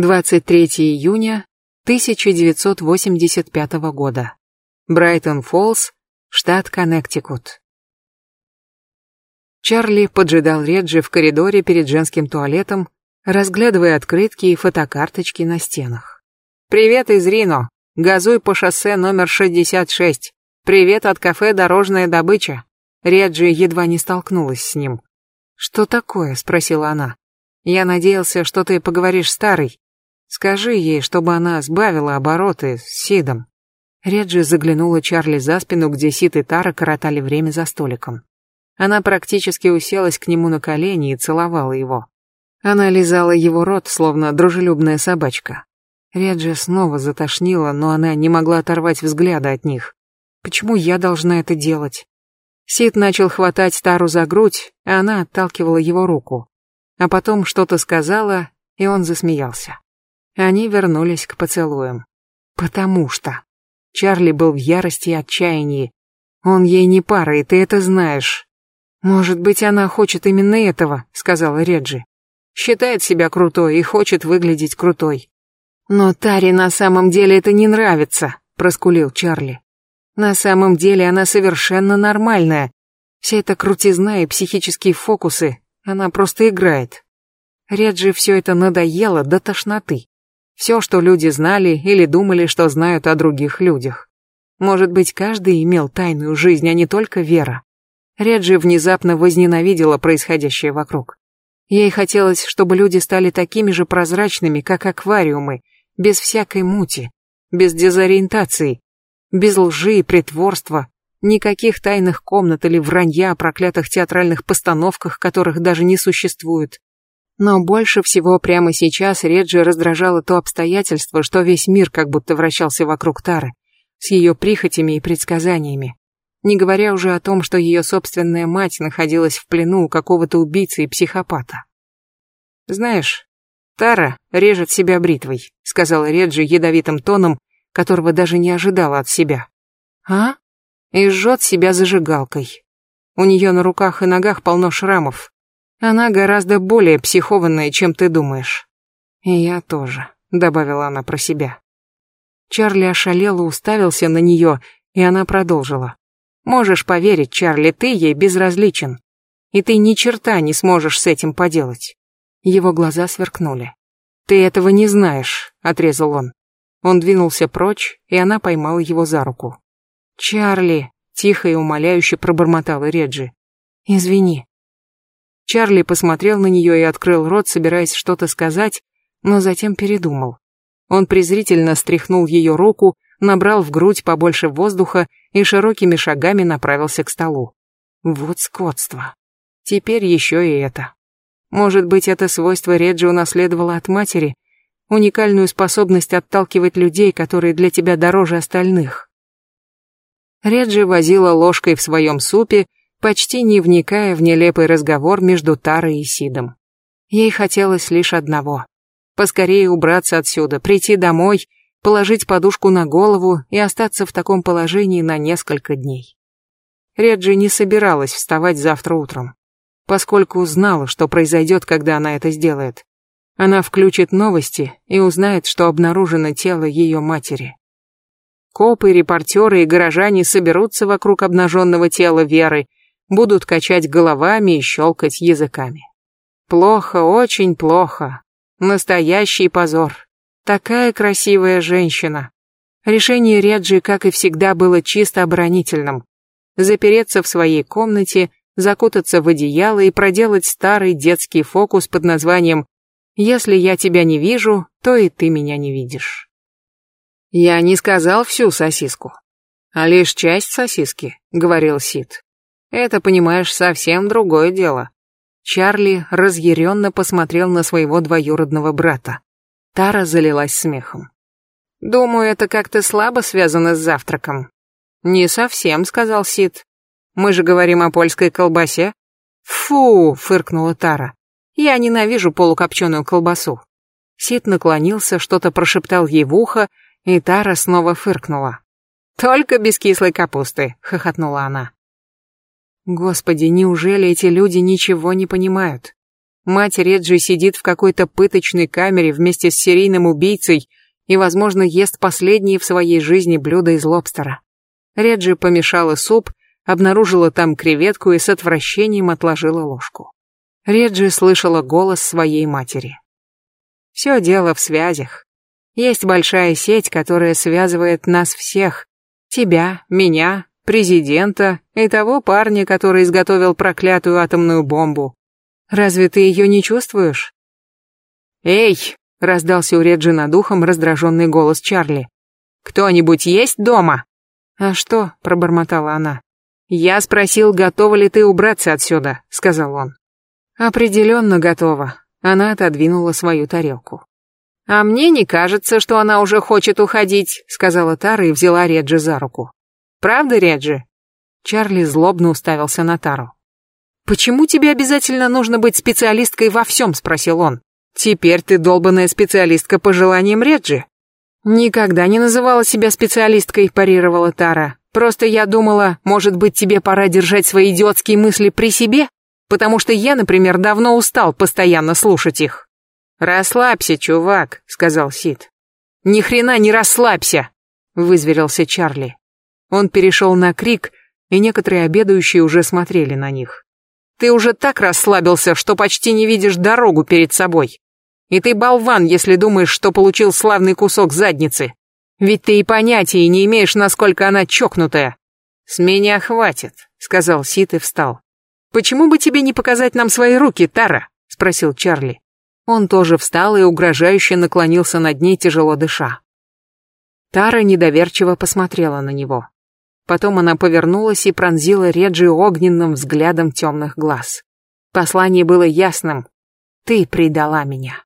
23 июня 1985 года. Брайтон-Фоллс, штат Коннектикут. Чарли поджидал Реджи в коридоре перед женским туалетом, разглядывая открытки и фотокарточки на стенах. «Привет из Рино. Газуй по шоссе номер 66. Привет от кафе «Дорожная добыча». Реджи едва не столкнулась с ним. «Что такое?» — спросила она. «Я надеялся, что ты поговоришь старый. Скажи ей, чтобы она сбавила обороты с Сидом». Реджи заглянула Чарли за спину, где Сид и Тара коротали время за столиком. Она практически уселась к нему на колени и целовала его. Она лизала его рот, словно дружелюбная собачка. Реджи снова затошнила, но она не могла оторвать взгляда от них. Почему я должна это делать? Сид начал хватать Тару за грудь, а она отталкивала его руку. А потом что-то сказала, и он засмеялся. Они вернулись к поцелуям. Потому что... Чарли был в ярости и отчаянии. Он ей не пара, и ты это знаешь. Может быть, она хочет именно этого, сказала Реджи. Считает себя крутой и хочет выглядеть крутой. Но Таре на самом деле это не нравится, проскулил Чарли. На самом деле она совершенно нормальная. Вся эта крутизна и психические фокусы, она просто играет. Реджи все это надоело до тошноты. Все, что люди знали или думали, что знают о других людях. Может быть, каждый имел тайную жизнь, а не только Вера. Реджи внезапно возненавидела происходящее вокруг. Ей хотелось, чтобы люди стали такими же прозрачными, как аквариумы, без всякой мути, без дезориентации, без лжи и притворства, никаких тайных комнат или вранья о проклятых театральных постановках, которых даже не существует. Но больше всего прямо сейчас Реджи раздражало то обстоятельство, что весь мир как будто вращался вокруг Тары, с ее прихотями и предсказаниями. Не говоря уже о том, что ее собственная мать находилась в плену у какого-то убийцы и психопата. «Знаешь, Тара режет себя бритвой», — сказала Реджи ядовитым тоном, которого даже не ожидала от себя. «А?» И жжет себя зажигалкой. У нее на руках и ногах полно шрамов. Она гораздо более психованная, чем ты думаешь. И я тоже, добавила она про себя. Чарли ошалел и уставился на нее, и она продолжила. Можешь поверить, Чарли, ты ей безразличен. И ты ни черта не сможешь с этим поделать. Его глаза сверкнули. Ты этого не знаешь, отрезал он. Он двинулся прочь, и она поймала его за руку. «Чарли!» — тихо и умоляюще пробормотала Реджи. «Извини». Чарли посмотрел на нее и открыл рот, собираясь что-то сказать, но затем передумал. Он презрительно стряхнул ее руку, набрал в грудь побольше воздуха и широкими шагами направился к столу. Вот скотство. Теперь еще и это. Может быть, это свойство Реджи унаследовала от матери, уникальную способность отталкивать людей, которые для тебя дороже остальных. Реджи возила ложкой в своем супе, почти не вникая в нелепый разговор между Тарой и Сидом. Ей хотелось лишь одного — поскорее убраться отсюда, прийти домой, положить подушку на голову и остаться в таком положении на несколько дней. Реджи не собиралась вставать завтра утром, поскольку знала, что произойдет, когда она это сделает. Она включит новости и узнает, что обнаружено тело ее матери. Копы, репортеры и горожане соберутся вокруг обнаженного тела Веры, будут качать головами и щелкать языками. Плохо, очень плохо. Настоящий позор. Такая красивая женщина. Решение Реджи, как и всегда, было чисто оборонительным. Запереться в своей комнате, закутаться в одеяло и проделать старый детский фокус под названием если я тебя не вижу, то и ты меня не видишь. Я не сказал всю сосиску, а лишь часть сосиски, говорил Сид. Это, понимаешь, совсем другое дело. Чарли разъяренно посмотрел на своего двоюродного брата. Тара залилась смехом. Думаю, это как-то слабо связано с завтраком. Не совсем, сказал Сид. Мы же говорим о польской колбасе. Фу, фыркнула Тара. Я ненавижу полукопченую колбасу. Сид наклонился, что-то прошептал ей в ухо, и Тара снова фыркнула. «Только без кислой капусты», — хохотнула она. Господи, неужели эти люди ничего не понимают? Мать Реджи сидит в какой-то пыточной камере вместе с серийным убийцей и, возможно, ест последние в своей жизни блюда из лобстера. Реджи помешала суп, обнаружила там креветку и с отвращением отложила ложку. Реджи слышала голос своей матери. Все дело в связях. Есть большая сеть, которая связывает нас всех. Тебя, меня, президента и того парня, который изготовил проклятую атомную бомбу. Разве ты ее не чувствуешь? «Эй!» — раздался у Реджи над ухом раздраженный голос Чарли. «Кто-нибудь есть дома?» «А что?» — пробормотала она. «Я спросил, готова ли ты убраться отсюда», — сказал он. «Определенно готова». Она отодвинула свою тарелку. «А мне не кажется, что она уже хочет уходить», — сказала Тара и взяла Реджи за руку. «Правда, Реджи?» Чарли злобно уставился на Тару. «Почему тебе обязательно нужно быть специалисткой во всем?» — спросил он. «Теперь ты долбанная специалистка по желаниям Реджи». «Никогда не называла себя специалисткой», — парировала Тара. «Просто я думала, может быть, тебе пора держать свои идиотские мысли при себе?» потому что я, например, давно устал постоянно слушать их. Расслабься, чувак, сказал Сид. Ни хрена не расслабься, вызверился Чарли. Он перешел на крик, и некоторые обедающие уже смотрели на них. Ты уже так расслабился, что почти не видишь дорогу перед собой. И ты болван, если думаешь, что получил славный кусок задницы. Ведь ты и понятия не имеешь, насколько она чокнутая. С меня хватит, сказал Сид и встал. «Почему бы тебе не показать нам свои руки, Тара?» — спросил Чарли. Он тоже встал и угрожающе наклонился над ней, тяжело дыша. Тара недоверчиво посмотрела на него. Потом она повернулась и пронзила Реджи огненным взглядом темных глаз. Послание было ясным. «Ты предала меня».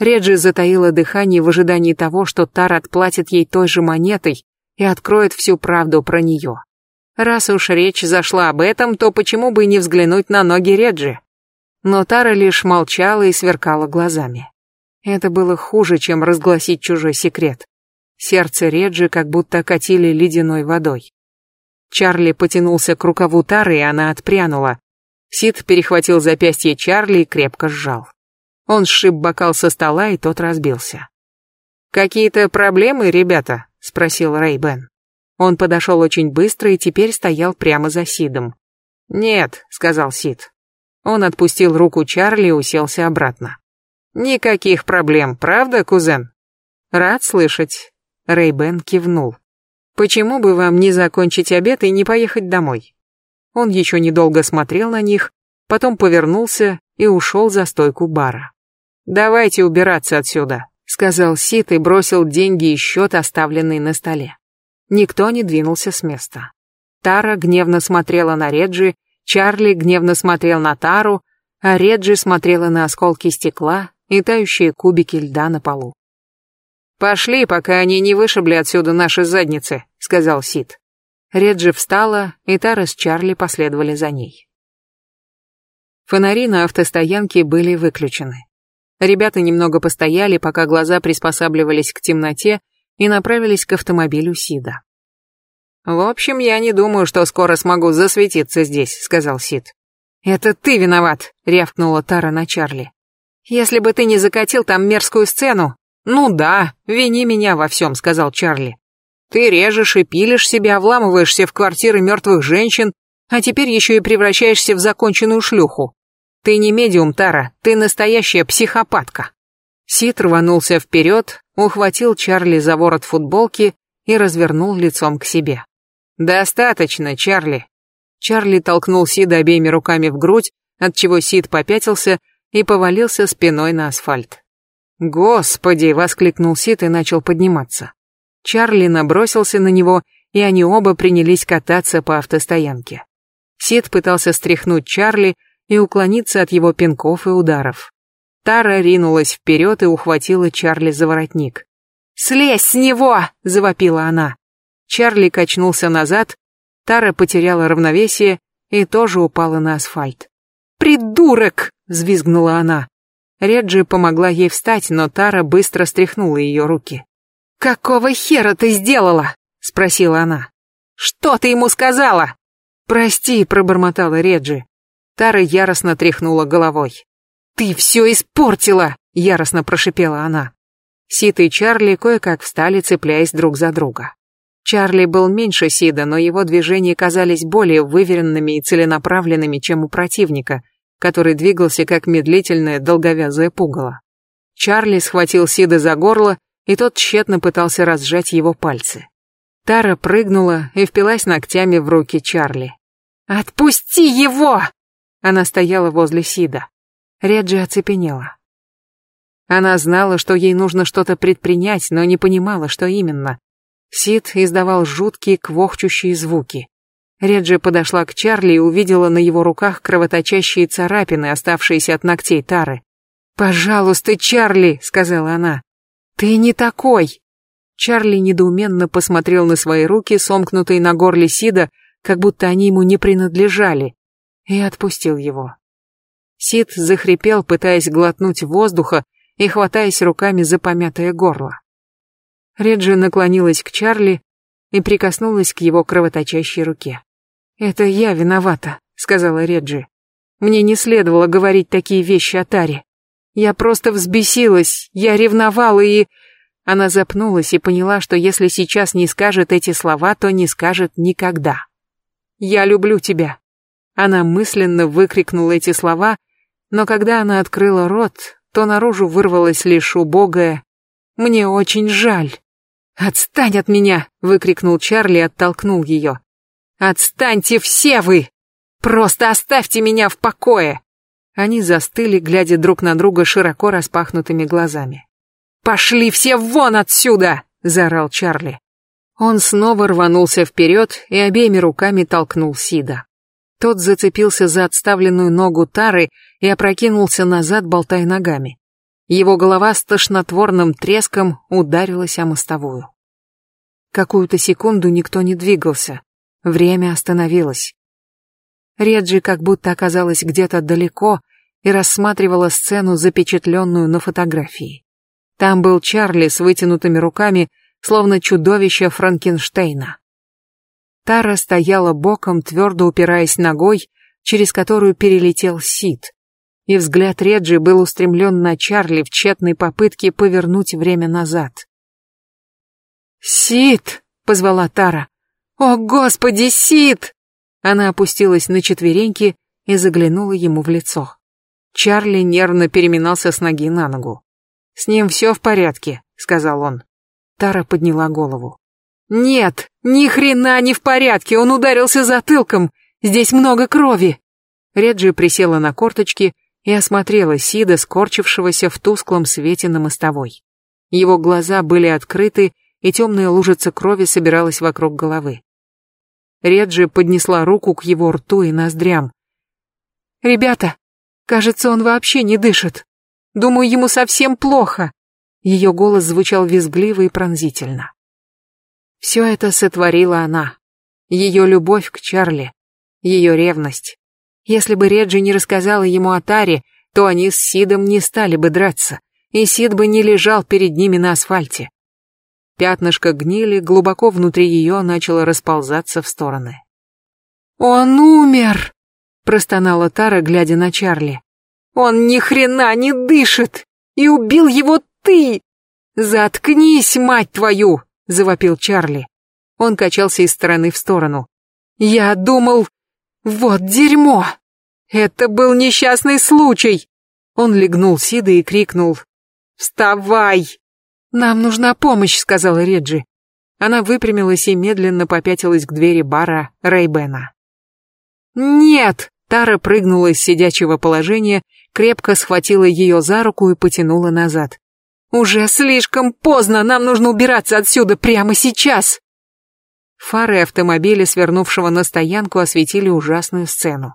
Реджи затаила дыхание в ожидании того, что Тара отплатит ей той же монетой и откроет всю правду про нее. Раз уж речь зашла об этом, то почему бы не взглянуть на ноги Реджи? Но Тара лишь молчала и сверкала глазами. Это было хуже, чем разгласить чужой секрет. Сердце Реджи как будто окатили ледяной водой. Чарли потянулся к рукаву Тары, и она отпрянула. Сид перехватил запястье Чарли и крепко сжал. Он сшиб бокал со стола, и тот разбился. «Какие-то проблемы, ребята?» — спросил Рэй Бен. Он подошел очень быстро и теперь стоял прямо за Сидом. «Нет», — сказал Сид. Он отпустил руку Чарли и уселся обратно. «Никаких проблем, правда, кузен?» «Рад слышать». Рэй Бен кивнул. «Почему бы вам не закончить обед и не поехать домой?» Он еще недолго смотрел на них, потом повернулся и ушел за стойку бара. «Давайте убираться отсюда», — сказал Сид и бросил деньги и счет, оставленный на столе. Никто не двинулся с места. Тара гневно смотрела на Реджи, Чарли гневно смотрел на Тару, а Реджи смотрела на осколки стекла и тающие кубики льда на полу. «Пошли, пока они не вышибли отсюда наши задницы», — сказал Сид. Реджи встала, и Тара с Чарли последовали за ней. Фонари на автостоянке были выключены. Ребята немного постояли, пока глаза приспосабливались к темноте, и направились к автомобилю Сида. «В общем, я не думаю, что скоро смогу засветиться здесь», — сказал Сид. «Это ты виноват», — рявкнула Тара на Чарли. «Если бы ты не закатил там мерзкую сцену...» «Ну да, вини меня во всем», — сказал Чарли. «Ты режешь и пилишь себя, вламываешься в квартиры мертвых женщин, а теперь еще и превращаешься в законченную шлюху. Ты не медиум, Тара, ты настоящая психопатка». Сид рванулся вперед, ухватил Чарли за ворот футболки и развернул лицом к себе. «Достаточно, Чарли!» Чарли толкнул Сида обеими руками в грудь, отчего Сид попятился и повалился спиной на асфальт. «Господи!» — воскликнул Сид и начал подниматься. Чарли набросился на него, и они оба принялись кататься по автостоянке. Сид пытался стряхнуть Чарли и уклониться от его пинков и ударов. Тара ринулась вперед и ухватила Чарли за воротник. «Слезь с него!» — завопила она. Чарли качнулся назад, Тара потеряла равновесие и тоже упала на асфальт. «Придурок!» — взвизгнула она. Реджи помогла ей встать, но Тара быстро стряхнула ее руки. «Какого хера ты сделала?» — спросила она. «Что ты ему сказала?» «Прости», — пробормотала Реджи. Тара яростно тряхнула головой. «Ты все испортила!» — яростно прошипела она. Сид и Чарли кое-как встали, цепляясь друг за друга. Чарли был меньше Сида, но его движения казались более выверенными и целенаправленными, чем у противника, который двигался как медлительное долговязое пугало. Чарли схватил Сида за горло, и тот тщетно пытался разжать его пальцы. Тара прыгнула и впилась ногтями в руки Чарли. «Отпусти его!» Она стояла возле Сида. Реджи оцепенела. Она знала, что ей нужно что-то предпринять, но не понимала, что именно. Сид издавал жуткие квохчущие звуки. Реджи подошла к Чарли и увидела на его руках кровоточащие царапины, оставшиеся от ногтей Тары. «Пожалуйста, Чарли», — сказала она. «Ты не такой!» Чарли недоуменно посмотрел на свои руки, сомкнутые на горле Сида, как будто они ему не принадлежали, и отпустил его. Сид захрипел, пытаясь глотнуть воздуха и хватаясь руками за помятое горло. Реджи наклонилась к Чарли и прикоснулась к его кровоточащей руке. «Это я виновата», — сказала Реджи. «Мне не следовало говорить такие вещи о Таре. Я просто взбесилась, я ревновала и...» Она запнулась и поняла, что если сейчас не скажет эти слова, то не скажет никогда. «Я люблю тебя». Она мысленно выкрикнула эти слова, но когда она открыла рот, то наружу вырвалось лишь убогое «Мне очень жаль». «Отстань от меня!» — выкрикнул Чарли и оттолкнул ее. «Отстаньте все вы! Просто оставьте меня в покое!» Они застыли, глядя друг на друга широко распахнутыми глазами. «Пошли все вон отсюда!» — заорал Чарли. Он снова рванулся вперед и обеими руками толкнул Сида. Тот зацепился за отставленную ногу Тары и опрокинулся назад, болтая ногами. Его голова с тошнотворным треском ударилась о мостовую. Какую-то секунду никто не двигался. Время остановилось. Реджи как будто оказалась где-то далеко и рассматривала сцену, запечатленную на фотографии. Там был Чарли с вытянутыми руками, словно чудовище Франкенштейна. Тара стояла боком, твердо упираясь ногой, через которую перелетел Сид и взгляд Реджи был устремлен на Чарли в тщетной попытке повернуть время назад. «Сид!» — позвала Тара. «О, Господи, Сид!» Она опустилась на четвереньки и заглянула ему в лицо. Чарли нервно переминался с ноги на ногу. «С ним все в порядке», — сказал он. Тара подняла голову. «Нет, ни хрена не в порядке, он ударился затылком, здесь много крови». Реджи присела на корточки и осмотрела Сида, скорчившегося в тусклом свете на мостовой. Его глаза были открыты, и темная лужица крови собиралась вокруг головы. Реджи поднесла руку к его рту и ноздрям. «Ребята, кажется, он вообще не дышит. Думаю, ему совсем плохо». Ее голос звучал визгливо и пронзительно. Все это сотворила она. Ее любовь к Чарли, ее ревность, если бы Реджи не рассказала ему о Таре, то они с Сидом не стали бы драться, и Сид бы не лежал перед ними на асфальте. Пятнышко гнили глубоко внутри ее начало расползаться в стороны. «Он умер!» — простонала Тара, глядя на Чарли. «Он ни хрена не дышит! И убил его ты! Заткнись, мать твою!» — завопил Чарли. Он качался из стороны в сторону. «Я думал, вот дерьмо! Это был несчастный случай! Он легнул Сида и крикнул. «Вставай!» «Нам нужна помощь», — сказала Реджи. Она выпрямилась и медленно попятилась к двери бара Рейбена. «Нет!» Тара прыгнула из сидячего положения, крепко схватила ее за руку и потянула назад. «Уже слишком поздно, нам нужно убираться отсюда прямо сейчас!» Фары автомобиля, свернувшего на стоянку, осветили ужасную сцену.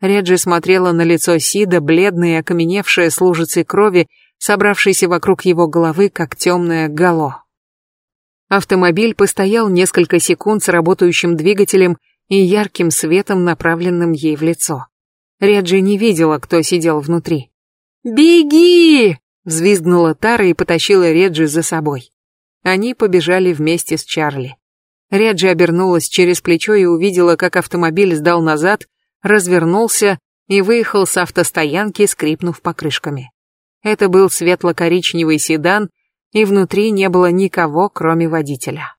Реджи смотрела на лицо Сида, бледное и окаменевшее с лужицей крови, собравшейся вокруг его головы, как темное гало. Автомобиль постоял несколько секунд с работающим двигателем и ярким светом, направленным ей в лицо. Реджи не видела, кто сидел внутри. «Беги!» — взвизгнула Тара и потащила Реджи за собой. Они побежали вместе с Чарли. Реджи обернулась через плечо и увидела, как автомобиль сдал назад, развернулся и выехал с автостоянки, скрипнув покрышками. Это был светло-коричневый седан, и внутри не было никого, кроме водителя.